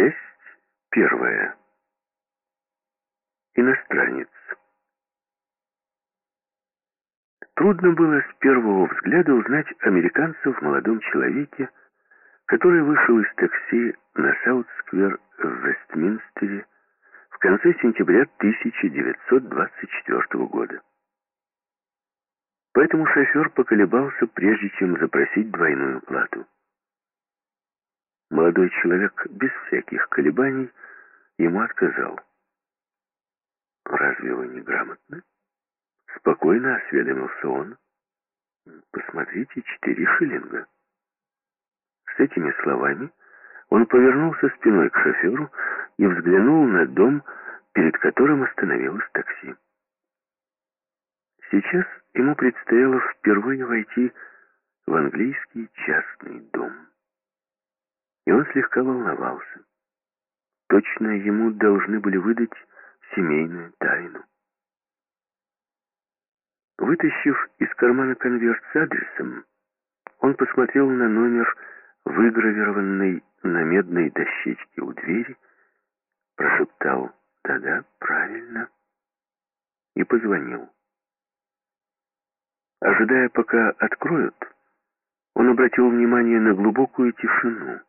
Часть первая. Иностранец. Трудно было с первого взгляда узнать американца в молодом человеке, который вышел из такси на Саут-сквер в Вестминстере в конце сентября 1924 года. Поэтому шофер поколебался, прежде чем запросить двойную плату. Молодой человек без всяких колебаний ему отказал. «Разве вы не грамотны?» Спокойно осведомился он. «Посмотрите, четыре шиллинга». С этими словами он повернулся спиной к шоферу и взглянул на дом, перед которым остановилось такси. Сейчас ему предстояло впервые войти в английский частный дом и он слегка волновался. Точно ему должны были выдать семейную тайну. Вытащив из кармана конверт с адресом, он посмотрел на номер, выгравированный на медной дощечке у двери, прошептал «Да-да, правильно» и позвонил. Ожидая, пока откроют, он обратил внимание на глубокую тишину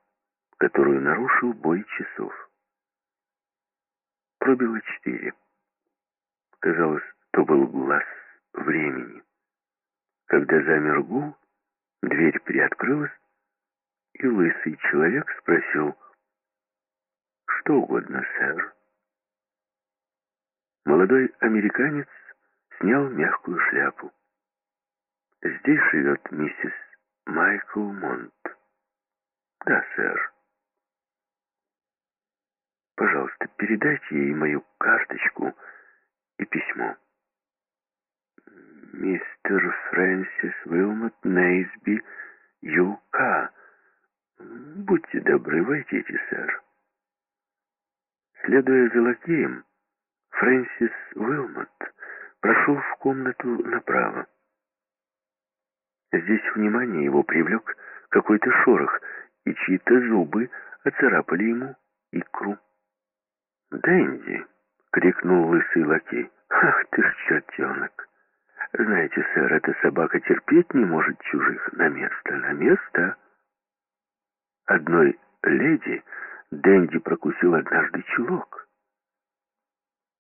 которую нарушил бой часов. Пробило четыре. Казалось, то был глаз времени. Когда замер гул, дверь приоткрылась, и лысый человек спросил, «Что угодно, сэр?» Молодой американец снял мягкую шляпу. «Здесь живет миссис Майкл Монт». «Да, сэр». Пожалуйста, передайте ей мою карточку и письмо. Мистер Фрэнсис Уилмот Нейсби, Ю.К. Будьте добры, войдите, сэр. Следуя за лакеем, Фрэнсис Уилмот прошел в комнату направо. Здесь внимание его привлек какой-то шорох, и чьи-то зубы оцарапали ему икру. «Дэнди!» — крикнул лысый лакей. «Ах ты ж чертенок! Знаете, сэр, эта собака терпеть не может чужих. На место, на место!» Одной леди Дэнди прокусил однажды чулок.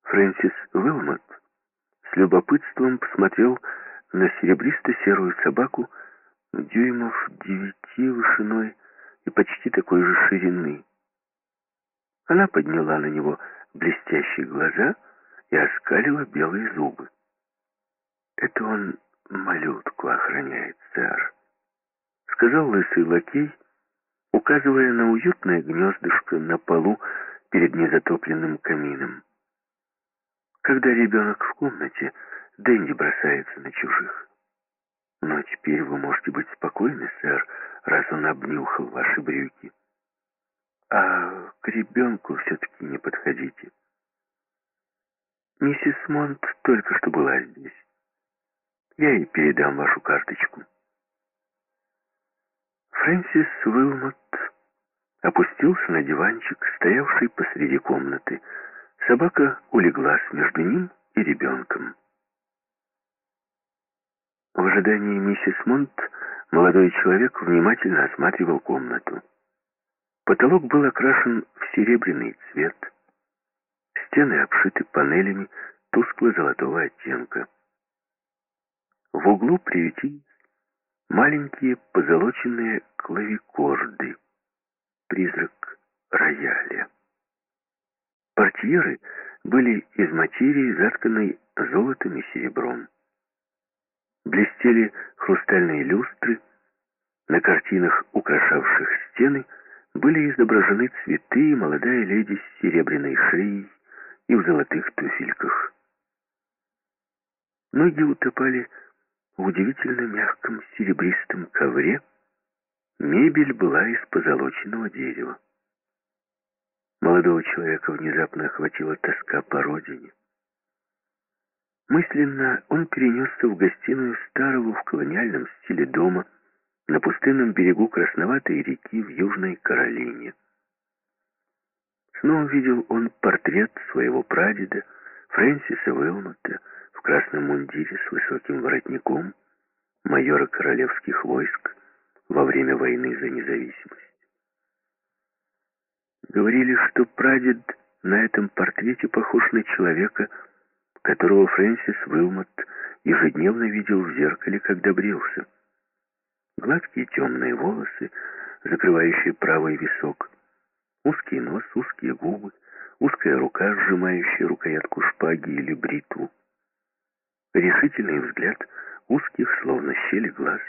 Фрэнсис Уилмот с любопытством посмотрел на серебристо-серую собаку дюймов девяти вышиной и почти такой же ширины. Она подняла на него блестящие глаза и оскалила белые зубы. «Это он малютку охраняет, сэр», — сказал лысый лакей, указывая на уютное гнездышко на полу перед незатопленным камином. Когда ребенок в комнате, Дэнди бросается на чужих. Но теперь вы можете быть спокойны, сэр, раз он обнюхал ваши брюки. А к ребенку все-таки не подходите. Миссис Монт только что была здесь. Я ей передам вашу карточку. Фрэнсис Уилмот опустился на диванчик, стоявший посреди комнаты. Собака улеглась между ним и ребенком. В ожидании миссис Монт молодой человек внимательно осматривал комнату. Потолок был окрашен в серебряный цвет. Стены обшиты панелями тускло-золотого оттенка. В углу приютились маленькие позолоченные клавикорды, призрак рояля. Портьеры были из материи, затканной золотом и серебром. Блестели хрустальные люстры, на картинах, украшавших стены, были изображены цветы и молодая леди с серебряной шеей и в золотых туфельках. Ноги утопали в удивительно мягком серебристом ковре, мебель была из позолоченного дерева. Молодого человека внезапно охватила тоска по родине. Мысленно он перенесся в гостиную старого в колониальном стиле дома, на пустынном берегу Красноватой реки в Южной Каролине. Снова видел он портрет своего прадеда, Фрэнсиса Уилмота, в красном мундире с высоким воротником, майора королевских войск во время войны за независимость. Говорили, что прадед на этом портрете похож на человека, которого Фрэнсис Уилмот ежедневно видел в зеркале, когда брился. Гладкие темные волосы, закрывающие правый висок, узкий нос, узкие губы, узкая рука, сжимающая рукоятку шпаги или бритву, решительный взгляд узких, словно щели глаз.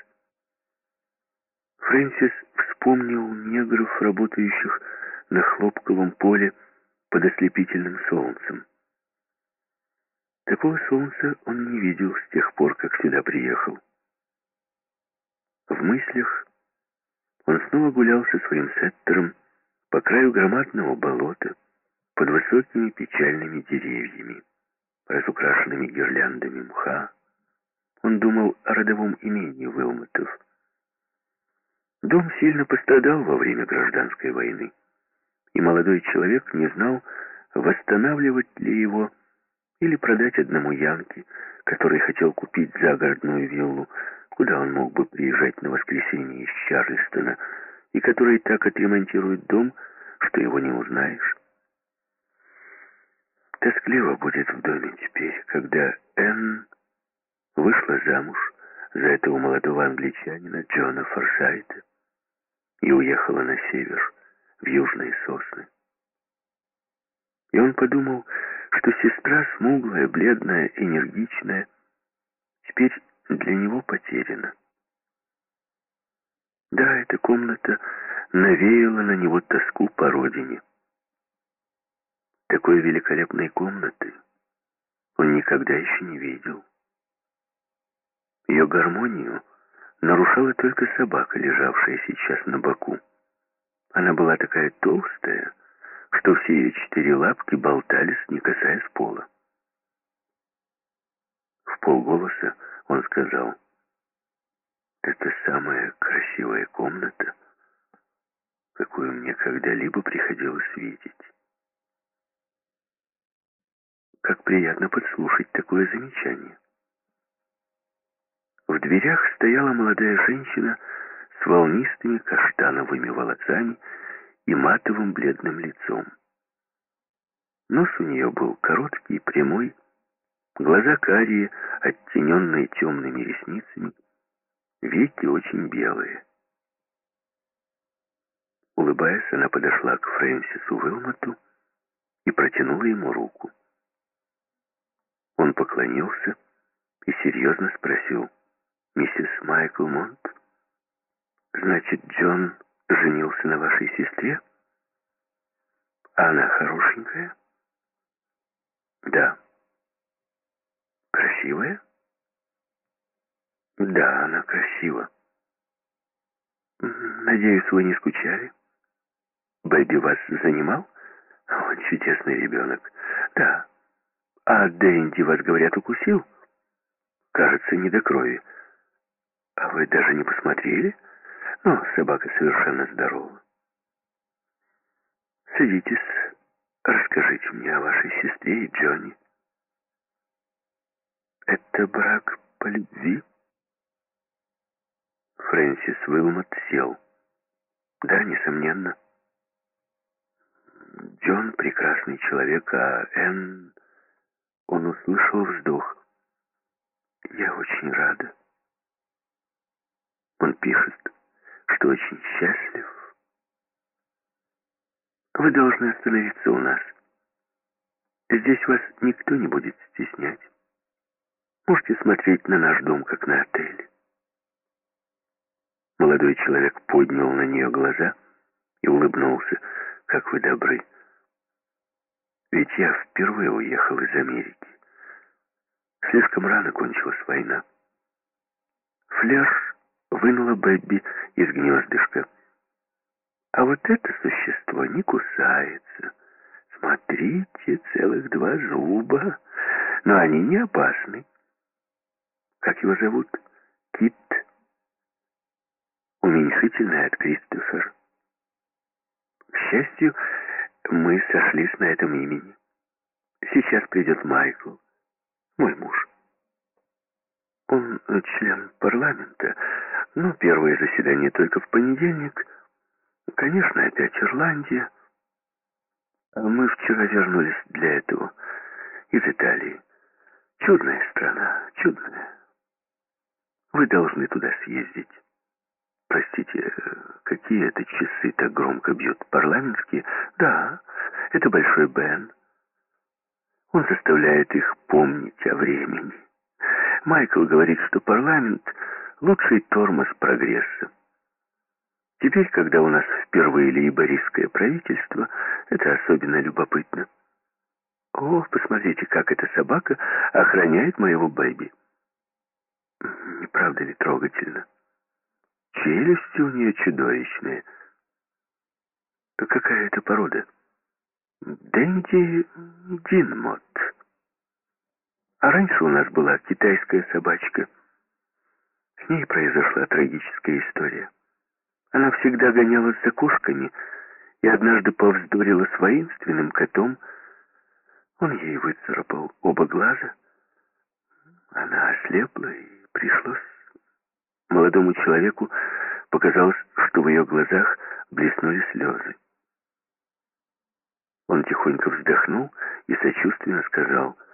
Фрэнсис вспомнил негров, работающих на хлопковом поле под ослепительным солнцем. Такого солнца он не видел с тех пор, как сюда приехал. В мыслях он снова гулял со своим сеттером по краю громадного болота под высокими печальными деревьями, разукрашенными гирляндами мха. Он думал о родовом имении Уилмотов. Дом сильно пострадал во время гражданской войны, и молодой человек не знал, восстанавливать ли его или продать одному Янке, который хотел купить загородную виллу, куда он мог бы приезжать на воскресенье из Чарльстона, и который так отремонтирует дом, что его не узнаешь. Тоскливо будет в доме теперь, когда Энн вышла замуж за этого молодого англичанина Джона Форсайта и уехала на север, в южные сосны. И он подумал, что сестра смуглая, бледная, энергичная, для него потеряна. Да, эта комната навеяла на него тоску по родине. Такой великолепной комнаты он никогда еще не видел. Ее гармонию нарушала только собака, лежавшая сейчас на боку. Она была такая толстая, что все ее четыре лапки болтались, не касаясь пола. В полголоса он сказал, «Это самая красивая комната, какую мне когда-либо приходилось видеть». Как приятно подслушать такое замечание. В дверях стояла молодая женщина с волнистыми каштановыми волосами и матовым бледным лицом. Нос у нее был короткий, прямой, глаза карие, оттененные темными ресницами, веки очень белые. Улыбаясь, она подошла к Фрэнсису Уилмоту и протянула ему руку. Он поклонился и серьезно спросил, «Миссис Майкл Монт, значит, Джон женился на вашей сестре? Она хорошенькая? Да. Красивая? Да, она красива. Надеюсь, вы не скучали? Бэби вас занимал? Он чудесный ребенок. Да. А Дэнди, вас, говорят, укусил? Кажется, не до крови. А вы даже не посмотрели? Но собака совершенно здорова. Садитесь, расскажите мне о вашей сестре и Джонни. Это брак по любви? Фрэнсис Уилмот сел. Да, несомненно. Джон прекрасный человек, а Энн... Он услышал вздох. Я очень рада. Он пишет, что очень счастлив. Вы должны остановиться у нас. Здесь вас никто не будет стеснять. Можете смотреть на наш дом, как на отель. Молодой человек поднял на нее глаза и улыбнулся. «Как вы добры! Ведь я впервые уехал из Америки. Слишком рано кончилась война. Флеш вынула Бэбби из гнездышка. А вот это существо не кусается. Смотрите, целых два зуба. Но они не опасны. Как его зовут? Кит. Уменьшительное от Кристофер. К счастью, мы сошлись на этом имени. Сейчас придет Майкл, мой муж. Он член парламента, но первое заседание только в понедельник. Конечно, опять Ирландия. А мы вчера вернулись для этого из Италии. Чудная страна, чудная. Вы должны туда съездить. Простите, какие это часы так громко бьют? Парламентские? Да, это Большой Бен. Он заставляет их помнить о времени. Майкл говорит, что парламент — лучший тормоз прогресса. Теперь, когда у нас впервые лейбористское правительство, это особенно любопытно. О, посмотрите, как эта собака охраняет моего Бэби. Не правда ли трогательно? Челюсти у нее чудовищные. Какая это порода? Дэнди Динмот. А раньше у нас была китайская собачка. С ней произошла трагическая история. Она всегда гонялась за кошками и однажды повздорила с воинственным котом. Он ей выцарапал оба глаза. Она ослепла и пришлось... Молодому человеку показалось, что в ее глазах блеснули слезы. Он тихонько вздохнул и сочувственно сказал —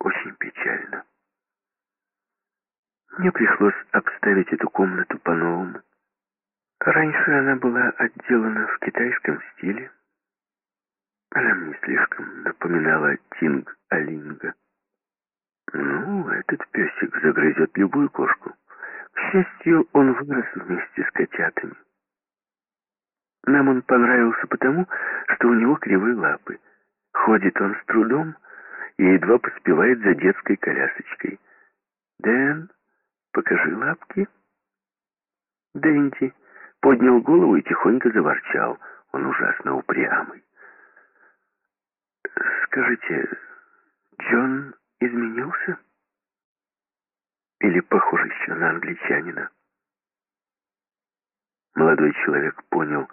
очень печально. Мне пришлось обставить эту комнату по-новому. Раньше она была отделана в китайском стиле. Она мне слишком напоминала Тинг-Алинга. Ну, этот песик загрызет любую кошку. К счастью, он вырос вместе с котятами. Нам он понравился потому, что у него кривые лапы. Ходит он с трудом, и едва поспевает за детской колясочкой. «Дэн, покажи лапки». Дэнди поднял голову и тихонько заворчал. Он ужасно упрямый. «Скажите, Джон изменился? Или похож еще на англичанина?» Молодой человек понял,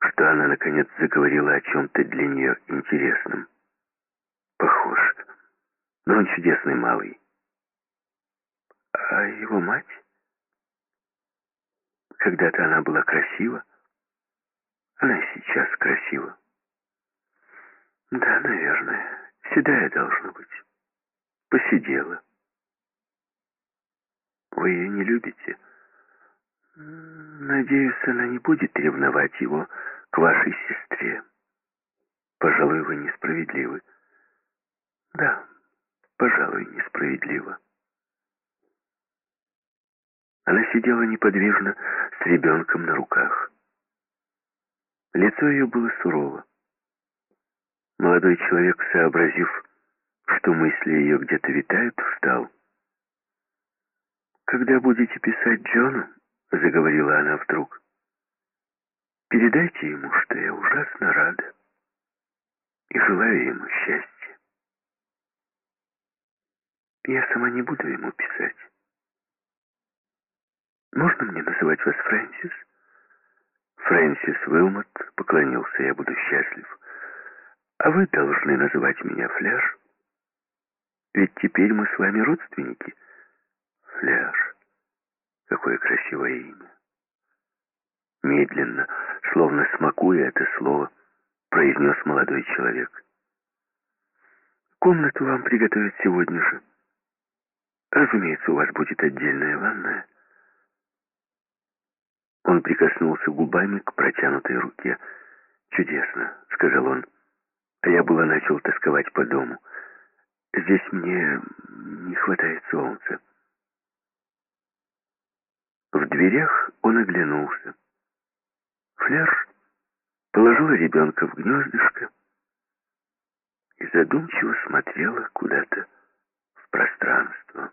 что она, наконец, заговорила о чем-то для нее интересном похож. Но он чудесный малый. А его мать? Когда-то она была красива. Она сейчас красива. Да, наверное. Седая должна быть. Посидела. Вы ее не любите? Надеюсь, она не будет ревновать его к вашей сестре. Пожалуй, вы несправедливы. Да, пожалуй, несправедливо. Она сидела неподвижно с ребенком на руках. Лицо ее было сурово. Молодой человек, сообразив, что мысли ее где-то витают, встал. «Когда будете писать Джону, — заговорила она вдруг, — передайте ему, что я ужасно рада и желаю ему счастья. Я сама не буду ему писать. Можно мне называть вас Фрэнсис? Фрэнсис Уилмот поклонился, я буду счастлив. А вы должны называть меня Фляж. Ведь теперь мы с вами родственники. Фляж. Какое красивое имя. Медленно, словно смакуя это слово, произнес молодой человек. Комнату вам приготовят сегодня же. Разумеется, у вас будет отдельная ванная. Он прикоснулся губами к протянутой руке. «Чудесно», — сказал он. А я было начал тосковать по дому. Здесь мне не хватает солнца. В дверях он оглянулся. Фляж положила ребенка в гнездышко и задумчиво смотрела куда-то в пространство.